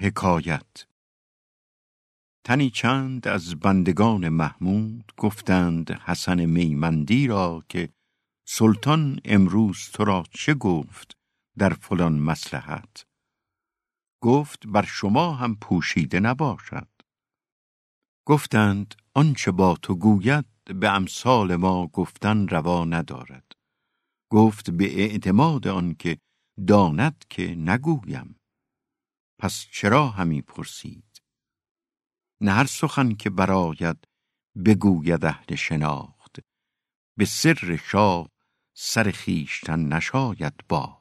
حکایت. تنی چند از بندگان محمود گفتند حسن میمندی را که سلطان امروز تو را چه گفت در فلان مسلحت گفت بر شما هم پوشیده نباشد. گفتند آنچه با تو گوید به امثال ما گفتن روا ندارد. گفت به اعتماد آنکه داند که نگویم. پس چرا همی پرسید؟ نه هر سخن که براید بگوید اهل شناخت به سر شاه سر خیشتن نشاید با